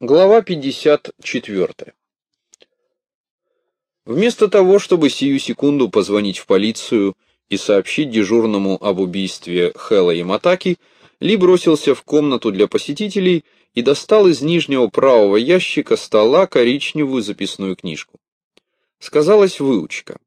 Глава 54. Вместо того, чтобы сию секунду позвонить в полицию и сообщить дежурному об убийстве Хэла Яматаки, Ли бросился в комнату для посетителей и достал из нижнего правого ящика стола коричневую записную книжку. Сказалась выучка.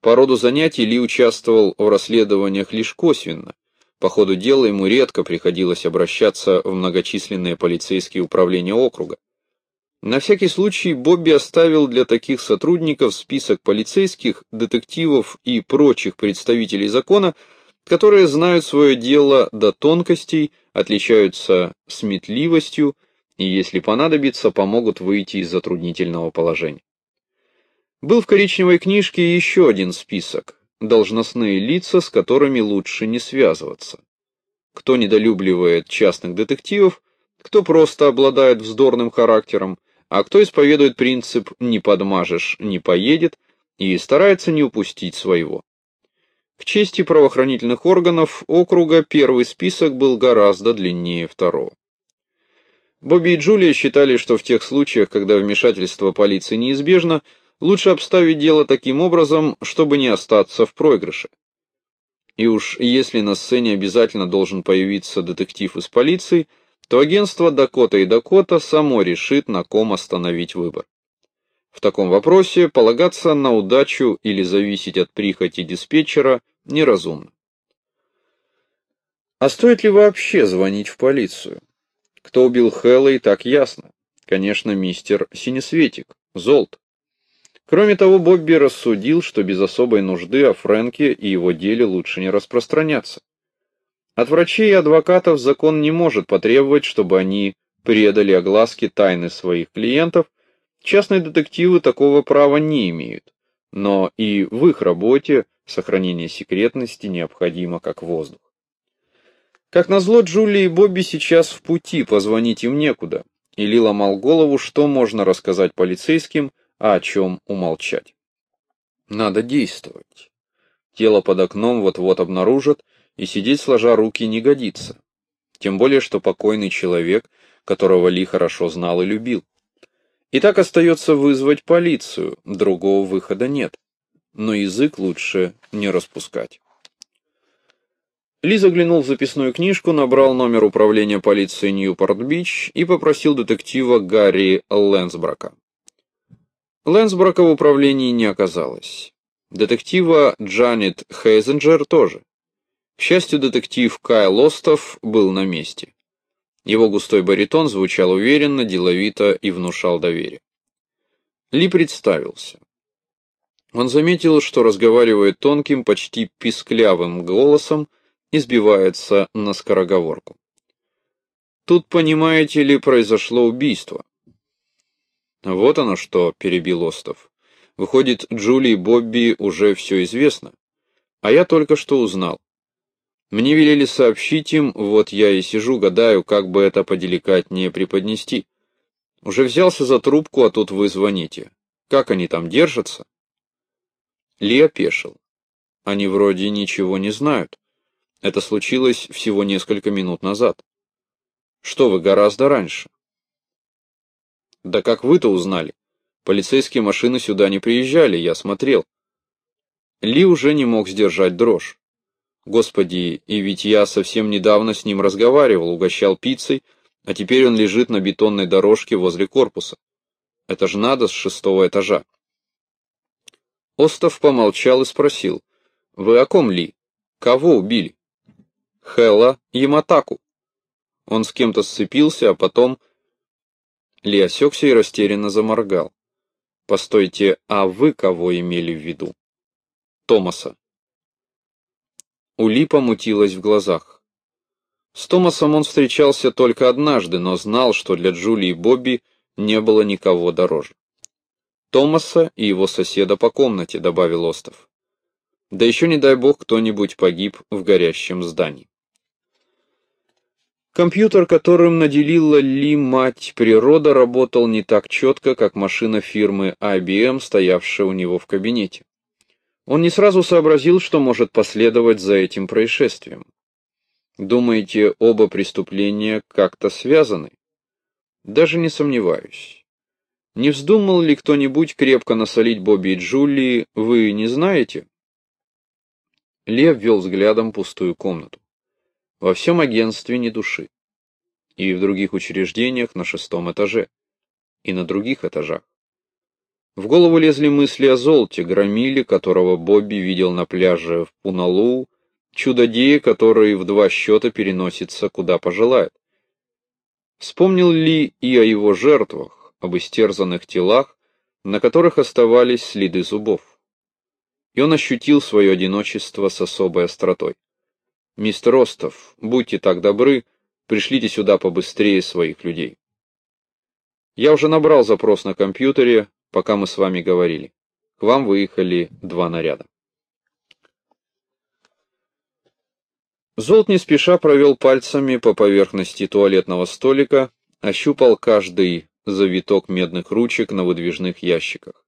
По роду занятий Ли участвовал в расследованиях лишь косвенно, по ходу дела ему редко приходилось обращаться в многочисленные полицейские управления округа. На всякий случай Бобби оставил для таких сотрудников список полицейских, детективов и прочих представителей закона, которые знают свое дело до тонкостей, отличаются сметливостью и, если понадобится, помогут выйти из затруднительного положения. Был в коричневой книжке еще один список, должностные лица, с которыми лучше не связываться. Кто недолюбливает частных детективов, кто просто обладает вздорным характером, а кто исповедует принцип «не подмажешь, не поедет» и старается не упустить своего. К чести правоохранительных органов округа первый список был гораздо длиннее второго. Бобби и Джулия считали, что в тех случаях, когда вмешательство полиции неизбежно, лучше обставить дело таким образом, чтобы не остаться в проигрыше. И уж если на сцене обязательно должен появиться детектив из полиции, то агентство Дакота и Дакота само решит, на ком остановить выбор. В таком вопросе полагаться на удачу или зависеть от прихоти диспетчера неразумно. А стоит ли вообще звонить в полицию? Кто убил Хэлла и так ясно. Конечно, мистер Синесветик, Золт. Кроме того, Бобби рассудил, что без особой нужды о Фрэнке и его деле лучше не распространяться. От врачей и адвокатов закон не может потребовать, чтобы они предали огласке тайны своих клиентов, частные детективы такого права не имеют, но и в их работе сохранение секретности необходимо как воздух. Как назло, Джули и Бобби сейчас в пути, позвонить им некуда, и Ли ломал голову, что можно рассказать полицейским, а о чем умолчать. Надо действовать. Тело под окном вот-вот обнаружат, и сидеть сложа руки не годится. Тем более, что покойный человек, которого Ли хорошо знал и любил. И так остается вызвать полицию, другого выхода нет. Но язык лучше не распускать. Ли заглянул в записную книжку, набрал номер управления полиции Ньюпорт-Бич и попросил детектива Гарри Лэнсбрака. Лэнсброка в управлении не оказалось. Детектива Джанет Хейзенджер тоже. К счастью, детектив Кайл Остов был на месте. Его густой баритон звучал уверенно, деловито и внушал доверие. Ли представился. Он заметил, что разговаривает тонким, почти писклявым голосом и сбивается на скороговорку. Тут, понимаете ли, произошло убийство. Вот оно что, перебил Остов. Выходит, Джули и Бобби уже все известно. А я только что узнал. Мне велели сообщить им, вот я и сижу, гадаю, как бы это поделикатнее преподнести. Уже взялся за трубку, а тут вы звоните. Как они там держатся? Ли опешил. Они вроде ничего не знают. Это случилось всего несколько минут назад. Что вы, гораздо раньше. Да как вы-то узнали? Полицейские машины сюда не приезжали, я смотрел. Ли уже не мог сдержать дрожь. Господи, и ведь я совсем недавно с ним разговаривал, угощал пиццей, а теперь он лежит на бетонной дорожке возле корпуса. Это же надо с шестого этажа. Остов помолчал и спросил. Вы о ком, Ли? Кого убили? Хэлла Яматаку. Он с кем-то сцепился, а потом ли осекся и растерянно заморгал. «Постойте, а вы кого имели в виду?» «Томаса». У Ли помутилась в глазах. С Томасом он встречался только однажды, но знал, что для Джули и Бобби не было никого дороже. Томаса и его соседа по комнате, добавил Остов. Да еще не дай бог кто-нибудь погиб в горящем здании. Компьютер, которым наделила Ли мать природа, работал не так четко, как машина фирмы IBM, стоявшая у него в кабинете. Он не сразу сообразил, что может последовать за этим происшествием. Думаете, оба преступления как-то связаны? Даже не сомневаюсь. Не вздумал ли кто-нибудь крепко насолить Бобби и Джулии, вы не знаете? Лев вел взглядом пустую комнату. Во всем агентстве ни души. И в других учреждениях на шестом этаже. И на других этажах. В голову лезли мысли о золоте, громиле, которого Бобби видел на пляже в Пуналу, чудодея, который в два счета переносится куда пожелает. Вспомнил ли и о его жертвах, об истерзанных телах, на которых оставались следы зубов? И он ощутил свое одиночество с особой остротой. «Мистер Остов, будьте так добры, пришлите сюда побыстрее своих людей». Я уже набрал запрос на компьютере, пока мы с вами говорили. К вам выехали два наряда. Золт не спеша провел пальцами по поверхности туалетного столика, ощупал каждый завиток медных ручек на выдвижных ящиках.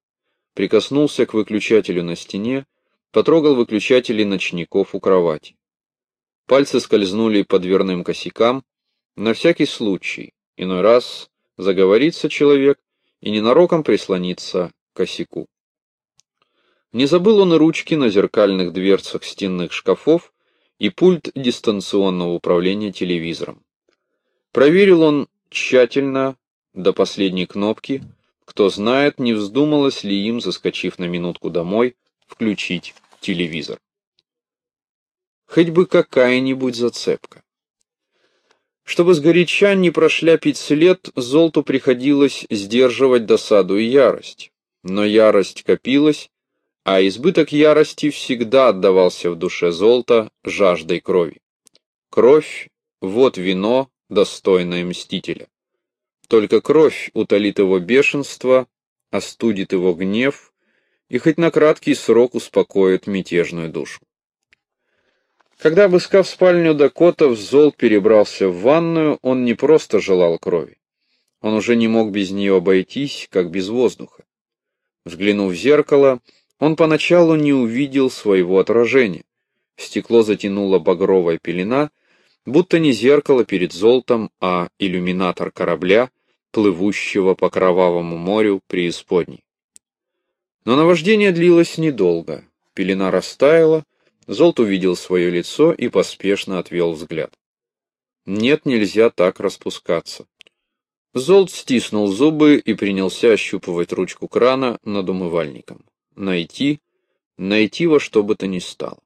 Прикоснулся к выключателю на стене, потрогал выключатели ночников у кровати. Пальцы скользнули по дверным косякам, на всякий случай, иной раз заговорится человек, и ненароком прислониться к косяку. Не забыл он и ручки на зеркальных дверцах стенных шкафов и пульт дистанционного управления телевизором. Проверил он тщательно до последней кнопки, кто знает, не вздумалось ли им, заскочив на минутку домой, включить телевизор. Хоть бы какая-нибудь зацепка. Чтобы сгоряча не прошляпить след, Золту приходилось сдерживать досаду и ярость. Но ярость копилась, а избыток ярости всегда отдавался в душе Золта жаждой крови. Кровь — вот вино, достойное мстителя. Только кровь утолит его бешенство, остудит его гнев и хоть на краткий срок успокоит мятежную душу. Когда, обыскав спальню Дакотов, Золт перебрался в ванную, он не просто желал крови. Он уже не мог без нее обойтись, как без воздуха. Взглянув в зеркало, он поначалу не увидел своего отражения. Стекло затянула багровая пелена, будто не зеркало перед золотом, а иллюминатор корабля, плывущего по кровавому морю преисподней. Но наваждение длилось недолго. Пелена растаяла, Золт увидел свое лицо и поспешно отвел взгляд. Нет, нельзя так распускаться. Золт стиснул зубы и принялся ощупывать ручку крана над умывальником. Найти, найти во что бы то ни стало.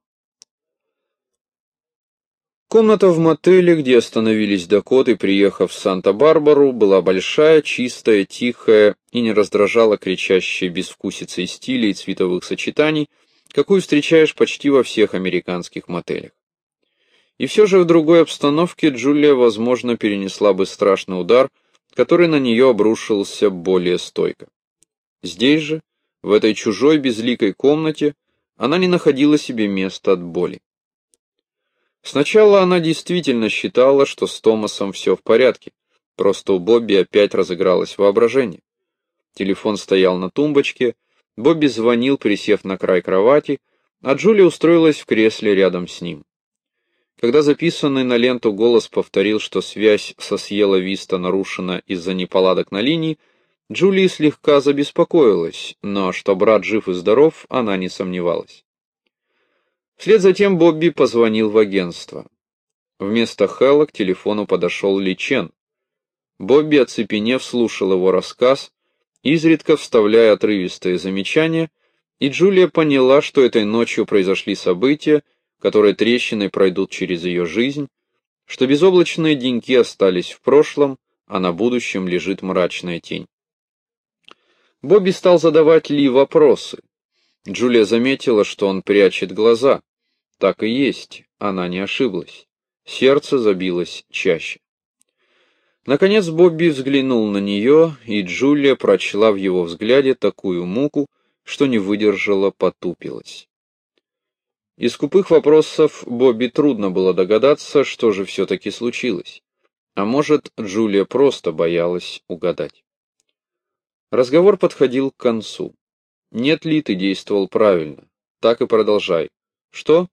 Комната в мотеле, где остановились Дакоты, приехав в Санта-Барбару, была большая, чистая, тихая и не раздражала кричащей безвкусицей стилей и цветовых сочетаний, какую встречаешь почти во всех американских мотелях. И все же в другой обстановке Джулия, возможно, перенесла бы страшный удар, который на нее обрушился более стойко. Здесь же, в этой чужой безликой комнате, она не находила себе места от боли. Сначала она действительно считала, что с Томасом все в порядке, просто у Бобби опять разыгралось воображение. Телефон стоял на тумбочке, Бобби звонил, присев на край кровати, а Джулия устроилась в кресле рядом с ним. Когда записанный на ленту голос повторил, что связь со Сьела Виста нарушена из-за неполадок на линии, Джулия слегка забеспокоилась, но что брат жив и здоров, она не сомневалась. Вслед за тем Бобби позвонил в агентство. Вместо Хэлла к телефону подошел Ли Чен. Бобби, оцепенев, слушал его рассказ, изредка вставляя отрывистые замечания, и Джулия поняла, что этой ночью произошли события, которые трещиной пройдут через ее жизнь, что безоблачные деньки остались в прошлом, а на будущем лежит мрачная тень. Бобби стал задавать Ли вопросы. Джулия заметила, что он прячет глаза. Так и есть, она не ошиблась. Сердце забилось чаще. Наконец Бобби взглянул на нее, и Джулия прочла в его взгляде такую муку, что не выдержала, потупилась. Из скупых вопросов Бобби трудно было догадаться, что же все-таки случилось. А может, Джулия просто боялась угадать. Разговор подходил к концу. Нет ли ты действовал правильно? Так и продолжай. Что?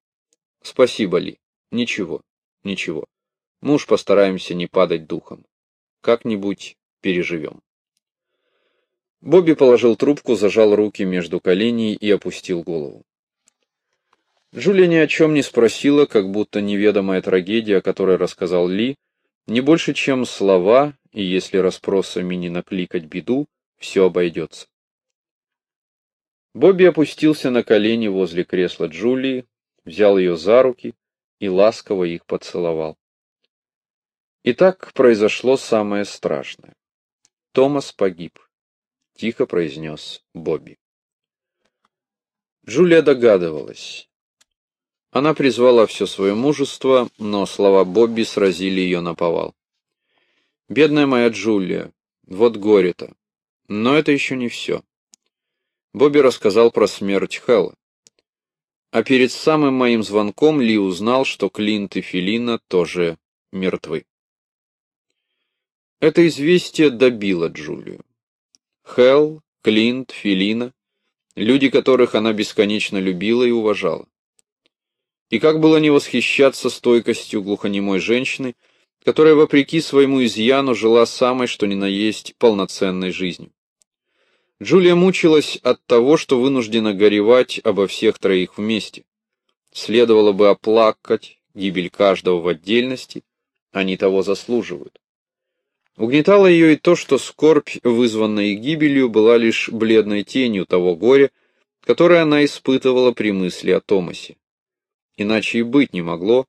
Спасибо, Ли. Ничего, ничего. Мы уж постараемся не падать духом. Как-нибудь переживем. Бобби положил трубку, зажал руки между коленей и опустил голову. Джулия ни о чем не спросила, как будто неведомая трагедия, о которой рассказал Ли, не больше, чем слова, и если расспросами не накликать беду, все обойдется. Бобби опустился на колени возле кресла Джулии, взял ее за руки и ласково их поцеловал. И так произошло самое страшное. Томас погиб, тихо произнес Бобби. Джулия догадывалась. Она призвала все свое мужество, но слова Бобби сразили ее на повал. «Бедная моя Джулия, вот горе-то. Но это еще не все». Бобби рассказал про смерть Хэлла. А перед самым моим звонком Ли узнал, что Клинт и Филина тоже мертвы. Это известие добило Джулию. Хелл, Клинт, Филина — люди, которых она бесконечно любила и уважала. И как было не восхищаться стойкостью глухонемой женщины, которая, вопреки своему изъяну, жила самой, что ни на есть, полноценной жизнью. Джулия мучилась от того, что вынуждена горевать обо всех троих вместе. Следовало бы оплакать гибель каждого в отдельности, они того заслуживают. Угнетало ее и то, что скорбь, вызванная гибелью, была лишь бледной тенью того горя, которое она испытывала при мысли о Томасе. Иначе и быть не могло,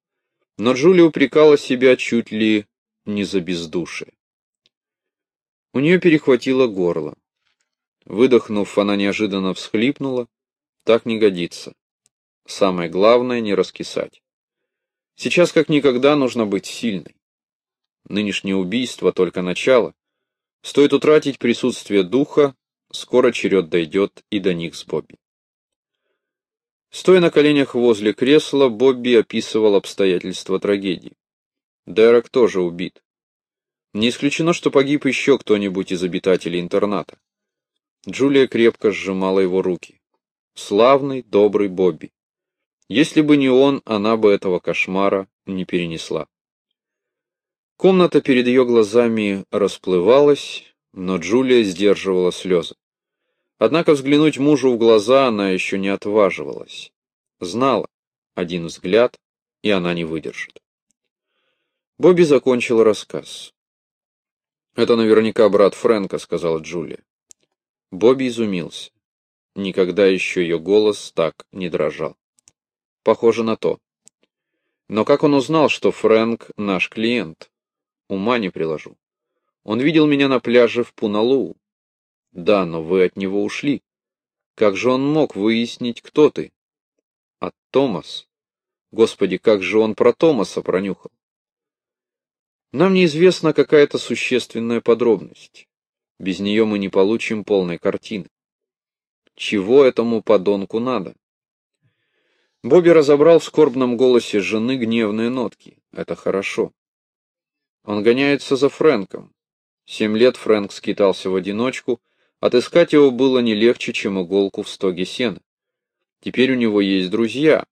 но Джулия упрекала себя чуть ли не за бездушие. У нее перехватило горло. Выдохнув, она неожиданно всхлипнула. Так не годится. Самое главное — не раскисать. Сейчас как никогда нужно быть сильной. Нынешнее убийство — только начало. Стоит утратить присутствие духа, скоро черед дойдет и до них с Бобби. Стоя на коленях возле кресла, Бобби описывал обстоятельства трагедии. Дерек тоже убит. Не исключено, что погиб еще кто-нибудь из обитателей интерната. Джулия крепко сжимала его руки. Славный, добрый Бобби. Если бы не он, она бы этого кошмара не перенесла. Комната перед ее глазами расплывалась, но Джулия сдерживала слезы. Однако взглянуть мужу в глаза она еще не отваживалась. Знала, один взгляд, и она не выдержит. Бобби закончил рассказ. «Это наверняка брат Фрэнка», — сказала Джулия. Бобби изумился. Никогда еще ее голос так не дрожал. Похоже на то. Но как он узнал, что Фрэнк наш клиент? Ума не приложу. Он видел меня на пляже в Пуналуу. Да, но вы от него ушли. Как же он мог выяснить, кто ты? А Томас? Господи, как же он про Томаса пронюхал? Нам неизвестна какая-то существенная подробность. Без нее мы не получим полной картины. Чего этому подонку надо? Бобби разобрал в скорбном голосе жены гневные нотки. Это хорошо. Он гоняется за Фрэнком. Семь лет Фрэнк скитался в одиночку, отыскать его было не легче, чем иголку в стоге сена. Теперь у него есть друзья,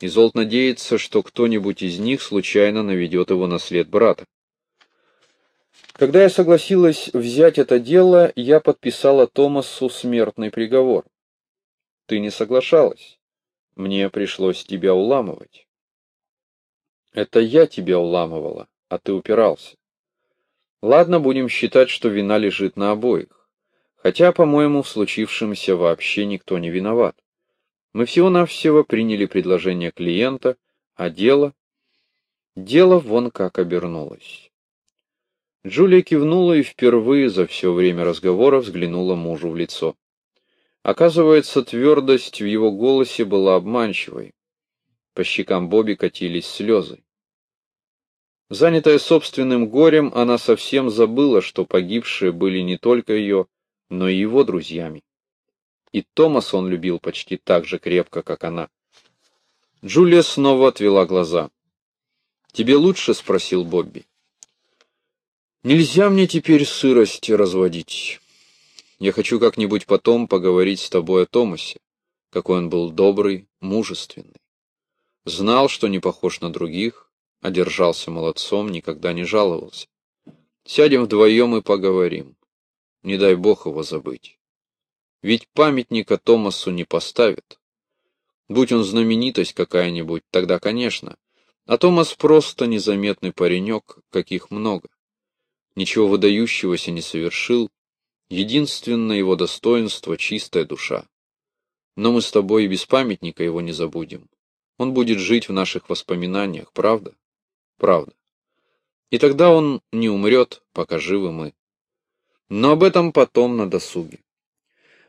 и Золт надеется, что кто-нибудь из них случайно наведет его на след брата. Когда я согласилась взять это дело, я подписала Томасу смертный приговор. Ты не соглашалась. Мне пришлось тебя уламывать. Это я тебя уламывала, а ты упирался. Ладно, будем считать, что вина лежит на обоих. Хотя, по-моему, в случившемся вообще никто не виноват. Мы всего-навсего приняли предложение клиента, а дело... Дело вон как обернулось. Джулия кивнула и впервые за все время разговора взглянула мужу в лицо. Оказывается, твердость в его голосе была обманчивой. По щекам Бобби катились слезы. Занятая собственным горем, она совсем забыла, что погибшие были не только ее, но и его друзьями. И Томас он любил почти так же крепко, как она. Джулия снова отвела глаза. «Тебе лучше?» — спросил Бобби. Нельзя мне теперь сырость разводить. Я хочу как-нибудь потом поговорить с тобой о Томасе, какой он был добрый, мужественный. Знал, что не похож на других, одержался молодцом, никогда не жаловался. Сядем вдвоем и поговорим. Не дай бог его забыть. Ведь памятника Томасу не поставят. Будь он знаменитость какая-нибудь, тогда, конечно. А Томас просто незаметный паренек, каких много. Ничего выдающегося не совершил. Единственное его достоинство — чистая душа. Но мы с тобой и без памятника его не забудем. Он будет жить в наших воспоминаниях, правда? Правда. И тогда он не умрет, пока живы мы. Но об этом потом на досуге.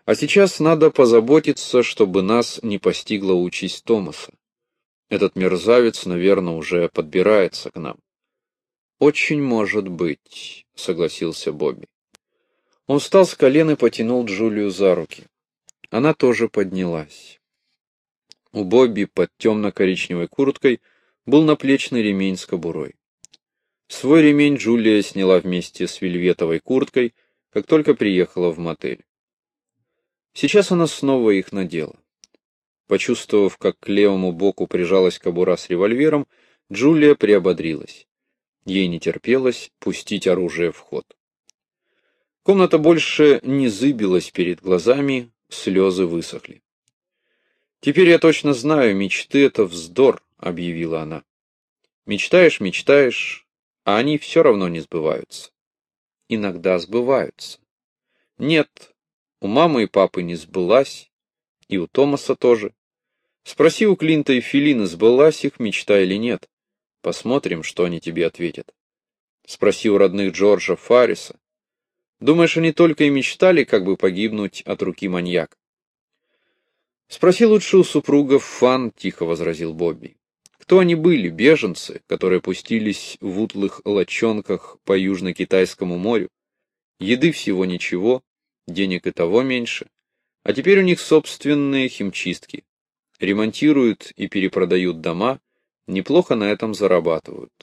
А сейчас надо позаботиться, чтобы нас не постигла участь Томаса. Этот мерзавец, наверное, уже подбирается к нам. Очень может быть, согласился Бобби. Он встал с колен и потянул Джулию за руки. Она тоже поднялась. У Бобби под темно-коричневой курткой был наплечный ремень с кобурой. Свой ремень Джулия сняла вместе с вельветовой курткой, как только приехала в мотель. Сейчас она снова их надела. Почувствовав, как к левому боку прижалась кобура с револьвером, Джулия приободрилась. Ей не терпелось пустить оружие в ход. Комната больше не зыбилась перед глазами, слезы высохли. «Теперь я точно знаю, мечты — это вздор», — объявила она. «Мечтаешь, мечтаешь, а они все равно не сбываются. Иногда сбываются. Нет, у мамы и папы не сбылась, и у Томаса тоже. Спроси у Клинта и Филины, сбылась их мечта или нет. Посмотрим, что они тебе ответят. Спроси у родных Джорджа Фарриса. Думаешь, они только и мечтали, как бы погибнуть от руки маньяка? Спроси лучше у супругов Фан, тихо возразил Бобби. Кто они были, беженцы, которые пустились в утлых лочонках по Южно-Китайскому морю? Еды всего ничего, денег и того меньше. А теперь у них собственные химчистки. Ремонтируют и перепродают дома, неплохо на этом зарабатывают.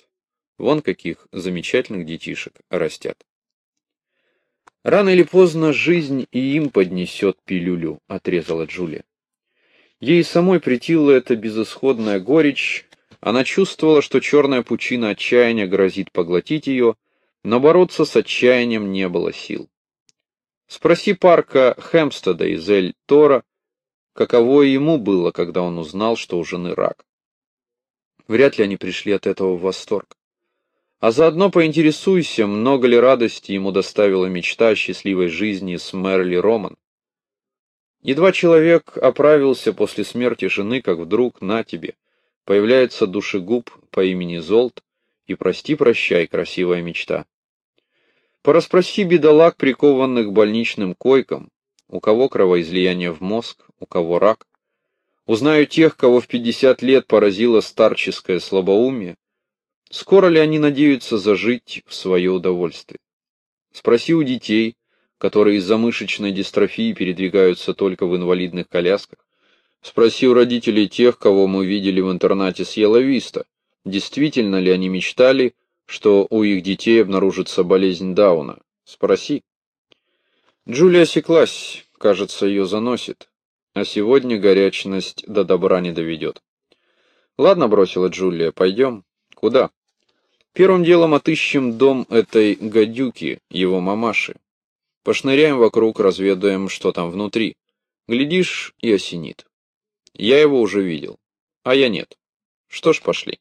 Вон каких замечательных детишек растят. Рано или поздно жизнь и им поднесет пилюлю, отрезала Джулия. Ей самой притила эта безысходная горечь, она чувствовала, что черная пучина отчаяния грозит поглотить ее, но бороться с отчаянием не было сил. Спроси Парка Хемстеда из Эль-Тора, каково ему было, когда он узнал, что у жены рак. Вряд ли они пришли от этого в восторг. А заодно поинтересуйся, много ли радости ему доставила мечта о счастливой жизни с Мерли Роман. Едва человек оправился после смерти жены, как вдруг, на тебе, появляется душегуб по имени Золт, и прости-прощай, красивая мечта. Пораспроси бедолаг, прикованных больничным койкам, у кого кровоизлияние в мозг, у кого рак. Узнаю тех, кого в 50 лет поразило старческое слабоумие. Скоро ли они надеются зажить в свое удовольствие? Спроси у детей, которые из-за мышечной дистрофии передвигаются только в инвалидных колясках. Спроси у родителей тех, кого мы видели в интернате с Еловиста, действительно ли они мечтали, что у их детей обнаружится болезнь Дауна. Спроси. Джулия осеклась, кажется, ее заносит, а сегодня горячность до добра не доведет. Ладно, бросила Джулия, пойдем. Куда? Первым делом отыщем дом этой гадюки, его мамаши. Пошныряем вокруг, разведаем, что там внутри. Глядишь, и осенит. Я его уже видел. А я нет. Что ж, пошли.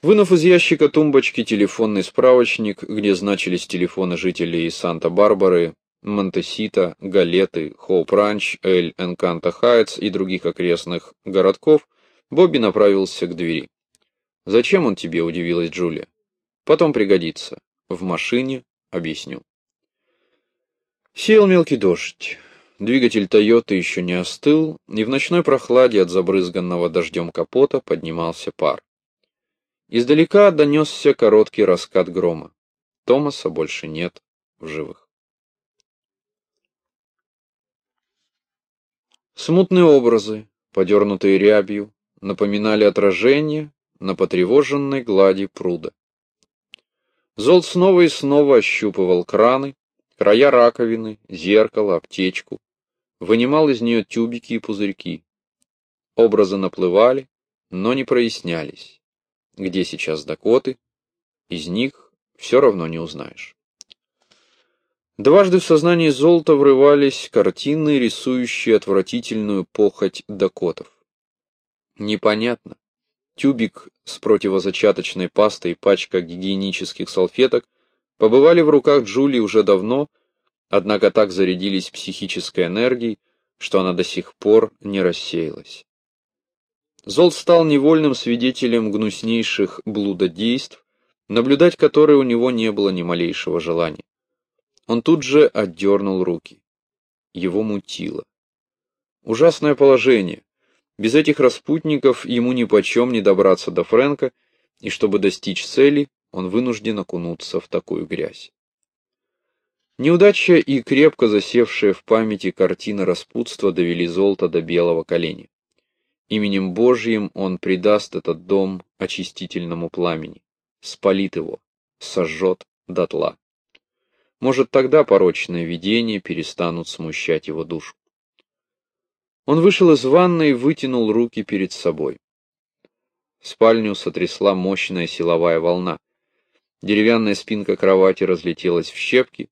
Вынув из ящика тумбочки телефонный справочник, где значились телефоны жителей Санта-Барбары, Монтесита, Галеты, Хоуп-Ранч, Эль Энканта Хайтс и других окрестных городков, Бобби направился к двери. «Зачем он тебе?» – удивилась Джулия. «Потом пригодится. В машине объясню». Сел мелкий дождь. Двигатель Тойоты еще не остыл, и в ночной прохладе от забрызганного дождем капота поднимался пар. Издалека донесся короткий раскат грома. Томаса больше нет в живых. Смутные образы, подернутые рябью, напоминали отражение на потревоженной глади пруда. Зол снова и снова ощупывал краны, края раковины, зеркало, аптечку, вынимал из нее тюбики и пузырьки. Образы наплывали, но не прояснялись. Где сейчас Дакоты? Из них все равно не узнаешь. Дважды в сознании золота врывались картины, рисующие отвратительную похоть дакотов. Непонятно. Тюбик с противозачаточной пастой и пачка гигиенических салфеток побывали в руках Джулии уже давно, однако так зарядились психической энергией, что она до сих пор не рассеялась. Зол стал невольным свидетелем гнуснейших блудодейств, наблюдать которые у него не было ни малейшего желания. Он тут же отдернул руки. Его мутило. Ужасное положение. Без этих распутников ему ни почем не добраться до Фрэнка, и чтобы достичь цели, он вынужден окунуться в такую грязь. Неудача и крепко засевшая в памяти картина распутства довели золото до белого коленя. Именем Божьим он предаст этот дом очистительному пламени, спалит его, сожжет дотла. Может, тогда порочные видения перестанут смущать его душу. Он вышел из ванной и вытянул руки перед собой. Спальню сотрясла мощная силовая волна. Деревянная спинка кровати разлетелась в щепки.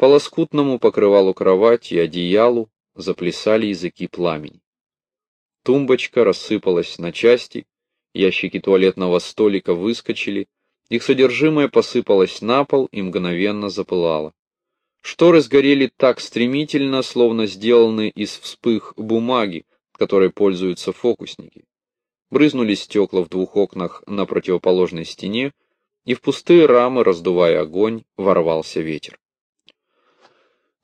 По лоскутному покрывалу кровати и одеялу заплясали языки пламени. Тумбочка рассыпалась на части, ящики туалетного столика выскочили, их содержимое посыпалось на пол и мгновенно запылало. Шторы сгорели так стремительно, словно сделаны из вспых бумаги, которой пользуются фокусники. Брызнули стекла в двух окнах на противоположной стене, и в пустые рамы, раздувая огонь, ворвался ветер.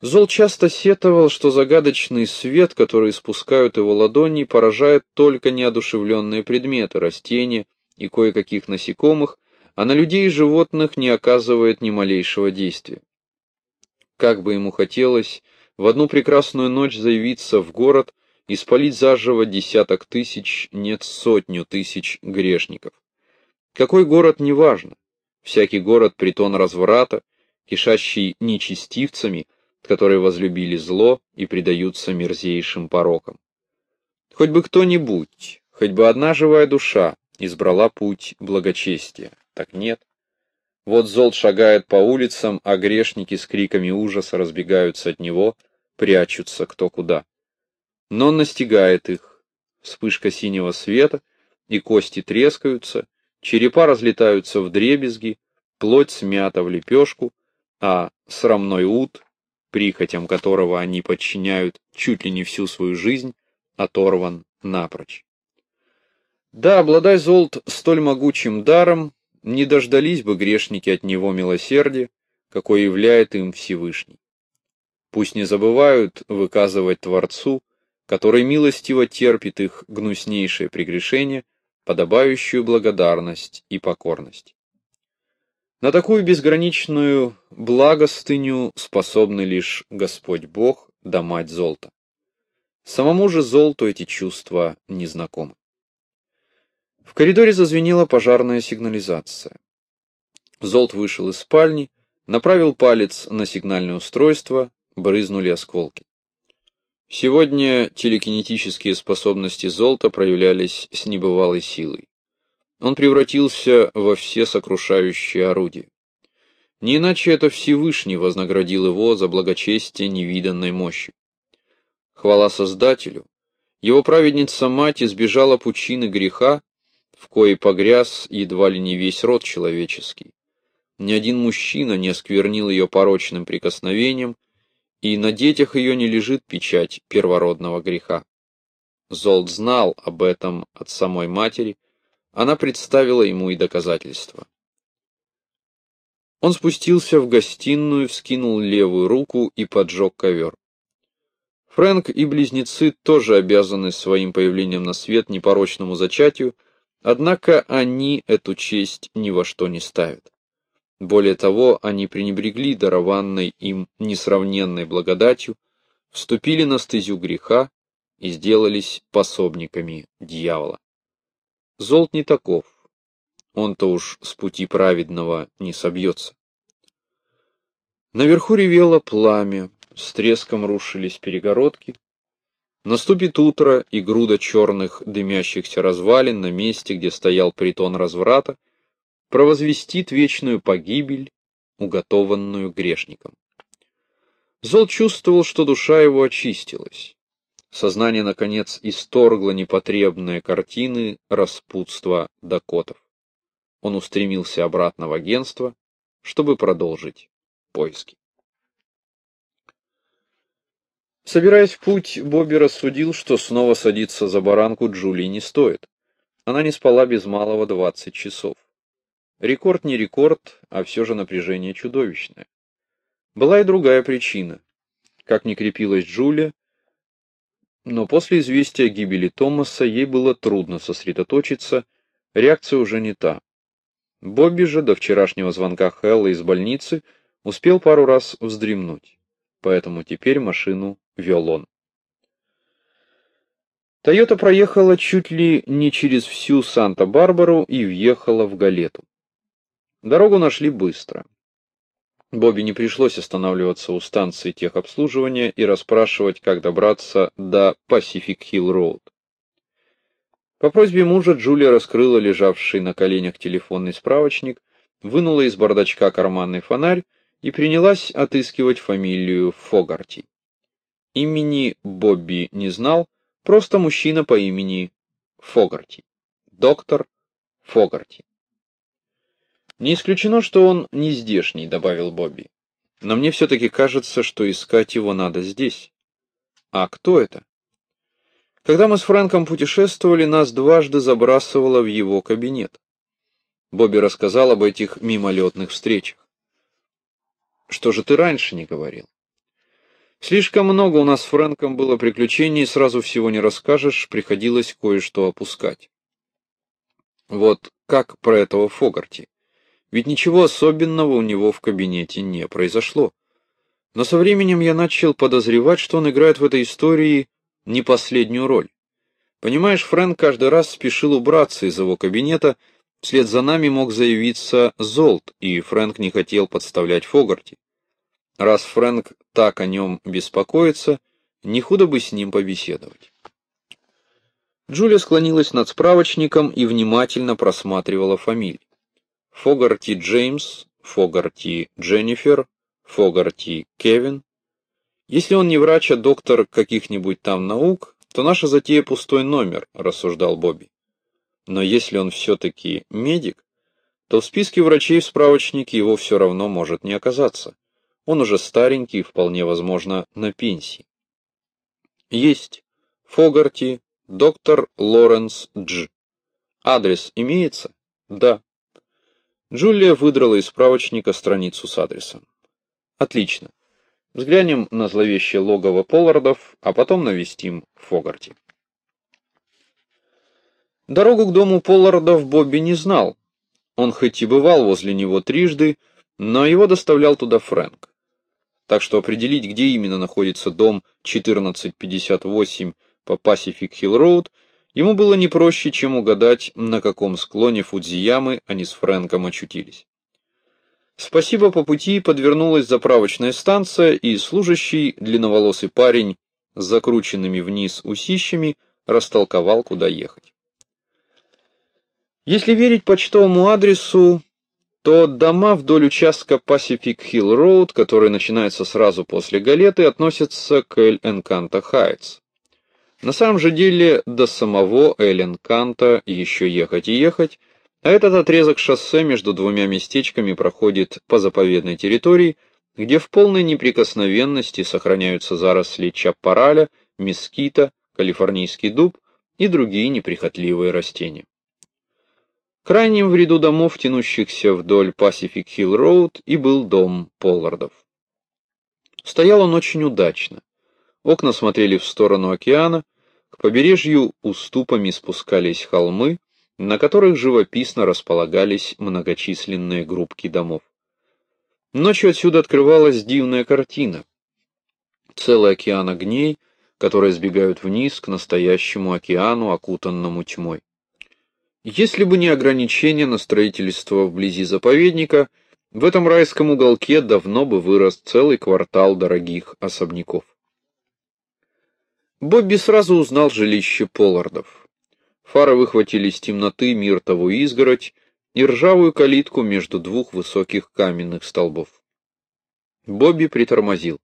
Зол часто сетовал, что загадочный свет, который испускают его ладони, поражает только неодушевленные предметы, растения и кое-каких насекомых, а на людей и животных не оказывает ни малейшего действия. Как бы ему хотелось в одну прекрасную ночь заявиться в город и спалить заживо десяток тысяч, нет сотню тысяч грешников. Какой город, неважно. Всякий город — притон разврата, кишащий нечестивцами, которые возлюбили зло и предаются мерзейшим порокам. Хоть бы кто-нибудь, хоть бы одна живая душа избрала путь благочестия. Так нет. Вот Золт шагает по улицам, а грешники с криками ужаса разбегаются от него, прячутся кто куда. Но он настигает их. Вспышка синего света, и кости трескаются, черепа разлетаются в дребезги, плоть смята в лепешку, а срамной ут, прихотям которого они подчиняют чуть ли не всю свою жизнь, оторван напрочь. Да, обладай Золт столь могучим даром, не дождались бы грешники от него милосердия, какое являет им Всевышний. Пусть не забывают выказывать Творцу, который милостиво терпит их гнуснейшее прегрешение, подобающую благодарность и покорность. На такую безграничную благостыню способны лишь Господь Бог да Мать Золта. Самому же Золту эти чувства незнакомы. В коридоре зазвенела пожарная сигнализация. Золт вышел из спальни, направил палец на сигнальное устройство, брызнули осколки. Сегодня телекинетические способности Золта проявлялись с небывалой силой. Он превратился во все сокрушающее орудие. Не иначе это Всевышний вознаградил его за благочестие невиданной мощи. Хвала Создателю! Его праведница-мать избежала пучины греха, в коей погряз едва ли не весь род человеческий. Ни один мужчина не осквернил ее порочным прикосновением, и на детях ее не лежит печать первородного греха. Золд знал об этом от самой матери, она представила ему и доказательства. Он спустился в гостиную, вскинул левую руку и поджег ковер. Фрэнк и близнецы тоже обязаны своим появлением на свет непорочному зачатию, Однако они эту честь ни во что не ставят. Более того, они пренебрегли дарованной им несравненной благодатью, вступили на стезю греха и сделались пособниками дьявола. Золт не таков, он-то уж с пути праведного не собьется. Наверху ревело пламя, с треском рушились перегородки, Наступит утро, и груда черных дымящихся развалин на месте, где стоял притон разврата, провозвестит вечную погибель, уготованную грешникам. Зол чувствовал, что душа его очистилась. Сознание, наконец, исторгло непотребные картины распутства дакотов. Он устремился обратно в агентство, чтобы продолжить поиски. Собираясь в путь, Бобби рассудил, что снова садиться за баранку Джулии не стоит. Она не спала без малого 20 часов. Рекорд не рекорд, а все же напряжение чудовищное. Была и другая причина. Как ни крепилась Джулия, но после известия о гибели Томаса ей было трудно сосредоточиться, реакция уже не та. Бобби же до вчерашнего звонка Хэлла из больницы успел пару раз вздремнуть, поэтому теперь машину вел он. Тойота проехала чуть ли не через всю Санта-Барбару и въехала в Галету. Дорогу нашли быстро. Бобби не пришлось останавливаться у станции техобслуживания и расспрашивать, как добраться до Pacific Hill Road. По просьбе мужа Джулия раскрыла лежавший на коленях телефонный справочник, вынула из бардачка карманный фонарь и принялась отыскивать фамилию Фогарти. Имени Бобби не знал, просто мужчина по имени Фогарти. Доктор Фогарти. Не исключено, что он не здешний, добавил Бобби. Но мне все-таки кажется, что искать его надо здесь. А кто это? Когда мы с Фрэнком путешествовали, нас дважды забрасывало в его кабинет. Бобби рассказал об этих мимолетных встречах. Что же ты раньше не говорил? Слишком много у нас с Фрэнком было приключений, сразу всего не расскажешь, приходилось кое-что опускать. Вот как про этого Фогарти. Ведь ничего особенного у него в кабинете не произошло. Но со временем я начал подозревать, что он играет в этой истории не последнюю роль. Понимаешь, Фрэнк каждый раз спешил убраться из его кабинета, вслед за нами мог заявиться Золт, и Фрэнк не хотел подставлять Фогарти. Раз Фрэнк так о нем беспокоится, не худо бы с ним побеседовать. Джулия склонилась над справочником и внимательно просматривала фамилии. Фогарти Джеймс, Фогарти Дженнифер, Фогарти Кевин. Если он не врач, а доктор каких-нибудь там наук, то наша затея пустой номер, рассуждал Бобби. Но если он все-таки медик, то в списке врачей в справочнике его все равно может не оказаться. Он уже старенький, вполне возможно, на пенсии. Есть. Фогарти, доктор Лоренс Дж. Адрес имеется? Да. Джулия выдрала из справочника страницу с адресом. Отлично. Взглянем на зловещее логово Поллардов, а потом навестим Фогарти. Дорогу к дому Поллардов Бобби не знал. Он хоть и бывал возле него трижды, но его доставлял туда Фрэнк. Так что определить, где именно находится дом 1458 по Pacific Hill Road – Ему было не проще, чем угадать, на каком склоне Фудзиямы они с Фрэнком очутились. Спасибо по пути подвернулась заправочная станция, и служащий, длинноволосый парень с закрученными вниз усищами, растолковал, куда ехать. Если верить почтовому адресу, то дома вдоль участка Pacific Hill Road, который начинается сразу после Галеты, относятся к Эль Энканта Хайтс. На самом же деле до самого Элленканта еще ехать и ехать, а этот отрезок шоссе между двумя местечками проходит по заповедной территории, где в полной неприкосновенности сохраняются заросли чаппараля, мескита, калифорнийский дуб и другие неприхотливые растения. Крайним в ряду домов, тянущихся вдоль Pacific Hill Road, и был дом Поллардов. Стоял он очень удачно. Окна смотрели в сторону океана, к побережью уступами спускались холмы, на которых живописно располагались многочисленные группки домов. Ночью отсюда открывалась дивная картина. Целый океан огней, которые сбегают вниз к настоящему океану, окутанному тьмой. Если бы не ограничения на строительство вблизи заповедника, в этом райском уголке давно бы вырос целый квартал дорогих особняков. Бобби сразу узнал жилище Поллардов. Фары выхватили из темноты миртовую изгородь, и ржавую калитку между двух высоких каменных столбов. Бобби притормозил.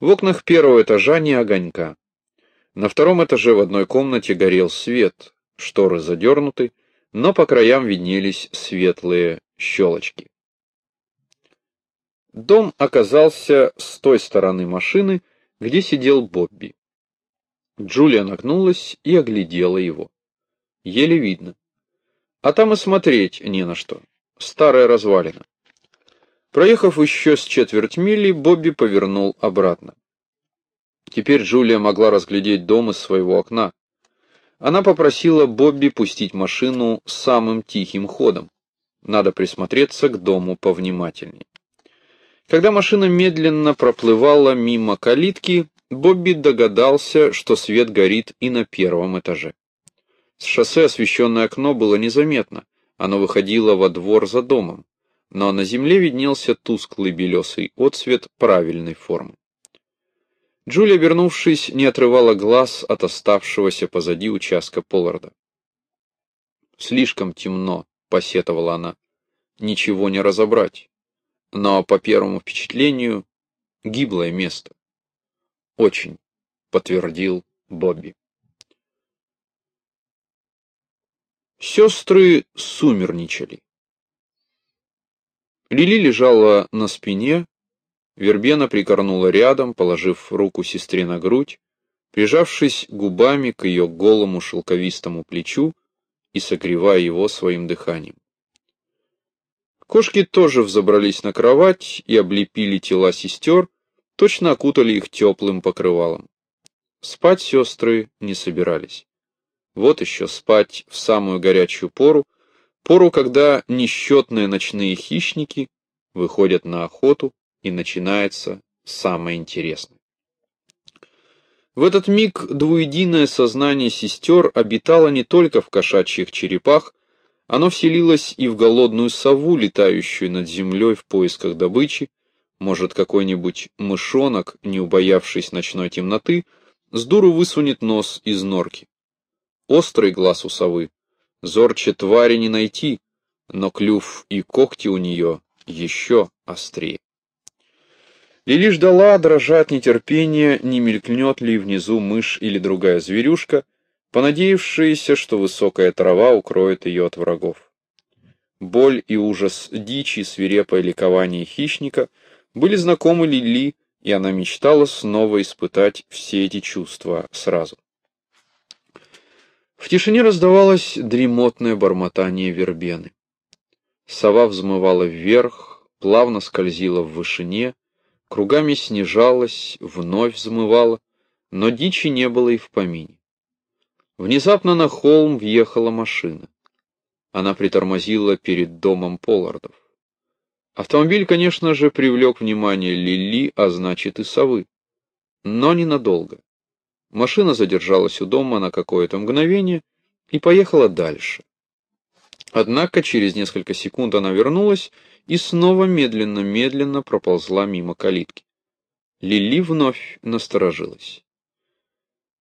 В окнах первого этажа не огонька. На втором этаже в одной комнате горел свет, шторы задернуты, но по краям виднелись светлые щелочки. Дом оказался с той стороны машины, где сидел Бобби. Джулия нагнулась и оглядела его. Еле видно. А там и смотреть не на что. Старая развалина. Проехав еще с четверть мили, Бобби повернул обратно. Теперь Джулия могла разглядеть дом из своего окна. Она попросила Бобби пустить машину самым тихим ходом. Надо присмотреться к дому повнимательнее. Когда машина медленно проплывала мимо калитки, Бобби догадался, что свет горит и на первом этаже. С шоссе освещенное окно было незаметно, оно выходило во двор за домом, но на земле виднелся тусклый белесый отсвет правильной формы. Джулия, вернувшись, не отрывала глаз от оставшегося позади участка Полларда. «Слишком темно», — посетовала она, — «ничего не разобрать. Но, по первому впечатлению, гиблое место». «Очень», — подтвердил Бобби. Сестры сумерничали. Лили лежала на спине, Вербена прикорнула рядом, положив руку сестре на грудь, прижавшись губами к ее голому шелковистому плечу и согревая его своим дыханием. Кошки тоже взобрались на кровать и облепили тела сестер, точно окутали их теплым покрывалом. Спать сестры не собирались. Вот еще спать в самую горячую пору, пору, когда несчетные ночные хищники выходят на охоту, и начинается самое интересное. В этот миг двуединое сознание сестер обитало не только в кошачьих черепах, оно вселилось и в голодную сову, летающую над землей в поисках добычи, может, какой-нибудь мышонок, не убоявшись ночной темноты, с дуру высунет нос из норки. Острый глаз у совы, зорче твари не найти, но клюв и когти у нее еще острее. Лили ждала, дрожа от нетерпения, не мелькнет ли внизу мышь или другая зверюшка, понадеявшаяся, что высокая трава укроет ее от врагов. Боль и ужас дичи, свирепое ликование хищника — были знакомы Лили, и она мечтала снова испытать все эти чувства сразу. В тишине раздавалось дремотное бормотание вербены. Сова взмывала вверх, плавно скользила в вышине, кругами снижалась, вновь взмывала, но дичи не было и в помине. Внезапно на холм въехала машина. Она притормозила перед домом Поллардов. Автомобиль, конечно же, привлек внимание Лили, а значит и совы. Но ненадолго. Машина задержалась у дома на какое-то мгновение и поехала дальше. Однако через несколько секунд она вернулась и снова медленно-медленно проползла мимо калитки. Лили вновь насторожилась.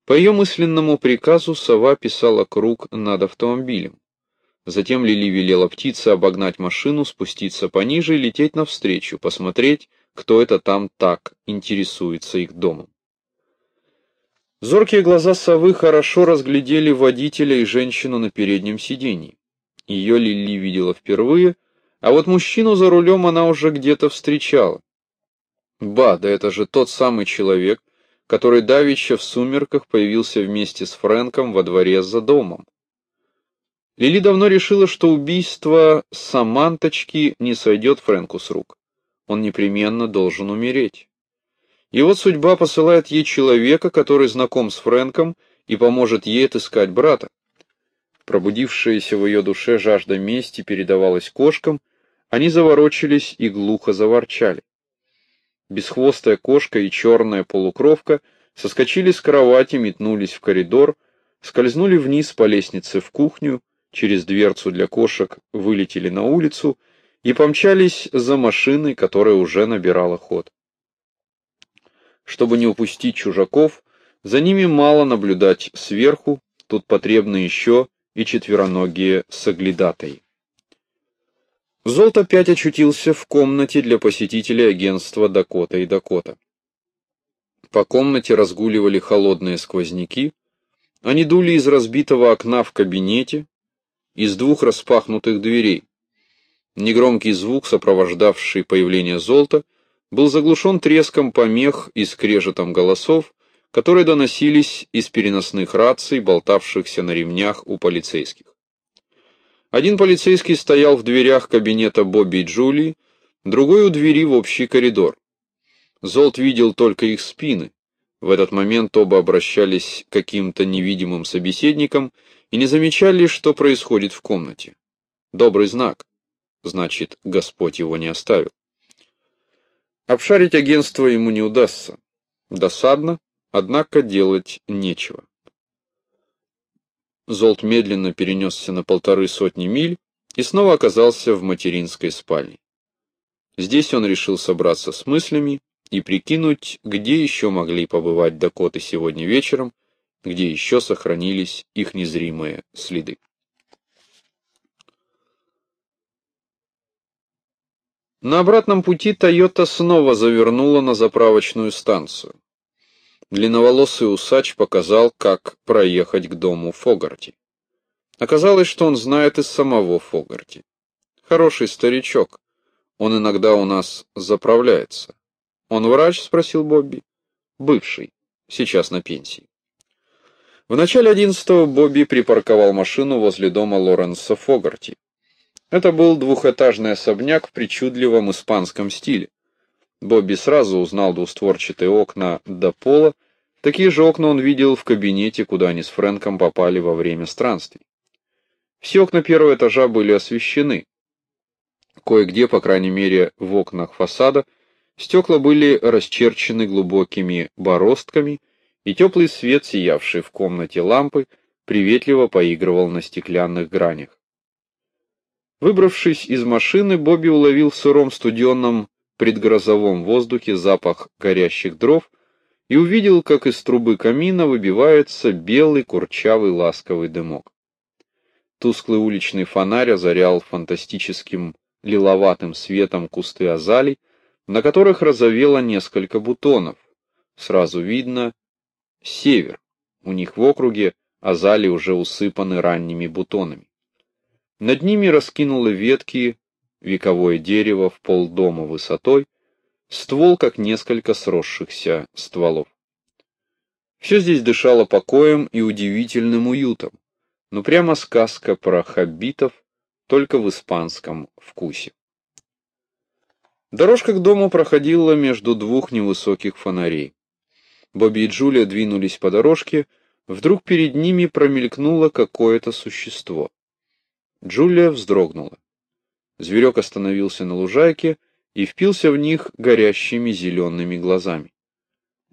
По ее мысленному приказу сова писала круг над автомобилем. Затем Лили велела птице обогнать машину, спуститься пониже и лететь навстречу, посмотреть, кто это там так интересуется их домом. Зоркие глаза совы хорошо разглядели водителя и женщину на переднем сиденье. Ее Лили видела впервые, а вот мужчину за рулем она уже где-то встречала. Ба, да это же тот самый человек, который давеча в сумерках появился вместе с Фрэнком во дворе за домом. Лили давно решила, что убийство Саманточки не сойдет Фрэнку с рук. Он непременно должен умереть. И вот судьба посылает ей человека, который знаком с Фрэнком и поможет ей отыскать брата. Пробудившаяся в ее душе жажда мести передавалась кошкам, они заворочились и глухо заворчали. Бесхвостая кошка и черная полукровка соскочили с кровати, метнулись в коридор, скользнули вниз по лестнице в кухню, через дверцу для кошек вылетели на улицу и помчались за машиной, которая уже набирала ход. Чтобы не упустить чужаков, за ними мало наблюдать сверху, тут потребны еще и четвероногие соглядатые. Золт опять очутился в комнате для посетителей агентства Дакота и Дакота. По комнате разгуливали холодные сквозняки, они дули из разбитого окна в кабинете, из двух распахнутых дверей. Негромкий звук, сопровождавший появление золота, был заглушен треском помех и скрежетом голосов, которые доносились из переносных раций, болтавшихся на ремнях у полицейских. Один полицейский стоял в дверях кабинета Бобби и Джулии, другой у двери в общий коридор. Золт видел только их спины. В этот момент оба обращались к каким-то невидимым собеседникам и не замечали, что происходит в комнате. Добрый знак. Значит, Господь его не оставил. Обшарить агентство ему не удастся. Досадно, однако делать нечего. Золт медленно перенесся на полторы сотни миль и снова оказался в материнской спальне. Здесь он решил собраться с мыслями и прикинуть, где еще могли побывать Дакоты сегодня вечером, где еще сохранились их незримые следы. На обратном пути Тойота снова завернула на заправочную станцию. Длинноволосый усач показал, как проехать к дому Фогарти. Оказалось, что он знает из самого Фогарти. Хороший старичок. Он иногда у нас заправляется. Он врач? спросил Бобби. Бывший. Сейчас на пенсии. В начале одиннадцатого Бобби припарковал машину возле дома Лоренса Фогарти. Это был двухэтажный особняк в причудливом испанском стиле. Бобби сразу узнал двустворчатые окна до пола, такие же окна он видел в кабинете, куда они с Фрэнком попали во время странствий. Все окна первого этажа были освещены. Кое-где, по крайней мере, в окнах фасада, стекла были расчерчены глубокими бороздками, и теплый свет, сиявший в комнате лампы, приветливо поигрывал на стеклянных гранях. Выбравшись из машины, Бобби уловил в сыром студенном предгрозовом воздухе запах горящих дров и увидел, как из трубы камина выбивается белый курчавый ласковый дымок. Тусклый уличный фонарь озарял фантастическим лиловатым светом кусты азалий, на которых разовело несколько бутонов. Сразу видно север. У них в округе азалии уже усыпаны ранними бутонами. Над ними раскинуло ветки вековое дерево в полдома высотой, ствол как несколько сросшихся стволов. Все здесь дышало покоем и удивительным уютом, но прямо сказка про хаббитов, только в испанском вкусе. Дорожка к дому проходила между двух невысоких фонарей. Бобби и Джулия двинулись по дорожке, вдруг перед ними промелькнуло какое-то существо. Джулия вздрогнула. Зверек остановился на лужайке и впился в них горящими зелеными глазами.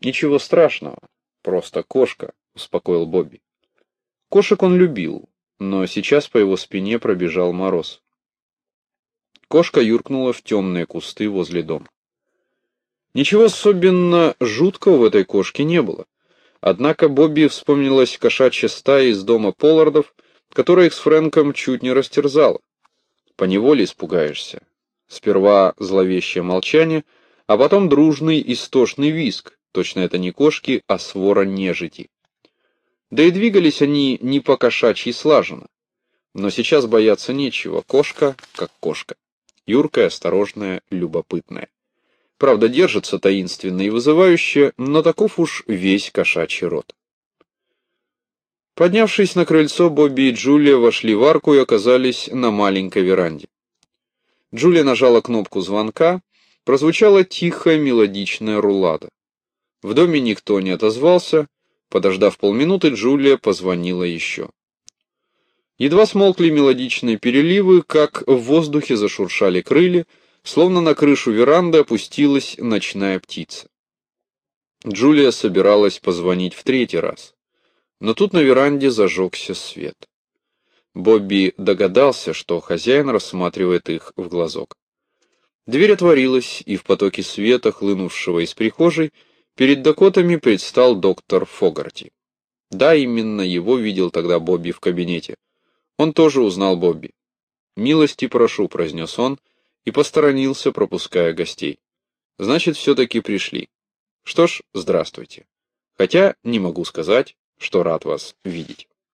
«Ничего страшного, просто кошка», — успокоил Бобби. Кошек он любил, но сейчас по его спине пробежал мороз. Кошка юркнула в темные кусты возле дома. Ничего особенно жуткого в этой кошке не было. Однако Бобби вспомнилась кошачья стая из дома Поллардов, которая их с Фрэнком чуть не растерзала поневоле испугаешься. Сперва зловещее молчание, а потом дружный истошный визг. Точно это не кошки, а свора нежити. Да и двигались они не по кошачьи слаженно. Но сейчас бояться нечего, кошка как кошка. Юркая, осторожная, любопытная. Правда, держится таинственно и вызывающе, но таков уж весь кошачий род. Поднявшись на крыльцо, Бобби и Джулия вошли в арку и оказались на маленькой веранде. Джулия нажала кнопку звонка, прозвучала тихая мелодичная рулада. В доме никто не отозвался, подождав полминуты, Джулия позвонила еще. Едва смолкли мелодичные переливы, как в воздухе зашуршали крылья, словно на крышу веранды опустилась ночная птица. Джулия собиралась позвонить в третий раз. Но тут на веранде зажегся свет. Бобби догадался, что хозяин рассматривает их в глазок. Дверь отворилась, и в потоке света, хлынувшего из прихожей, перед Дакотами предстал доктор Фогарти. Да, именно его видел тогда Бобби в кабинете. Он тоже узнал Бобби. «Милости прошу», — произнес он, — и посторонился, пропуская гостей. Значит, все-таки пришли. Что ж, здравствуйте. Хотя не могу сказать, что рад вас видеть.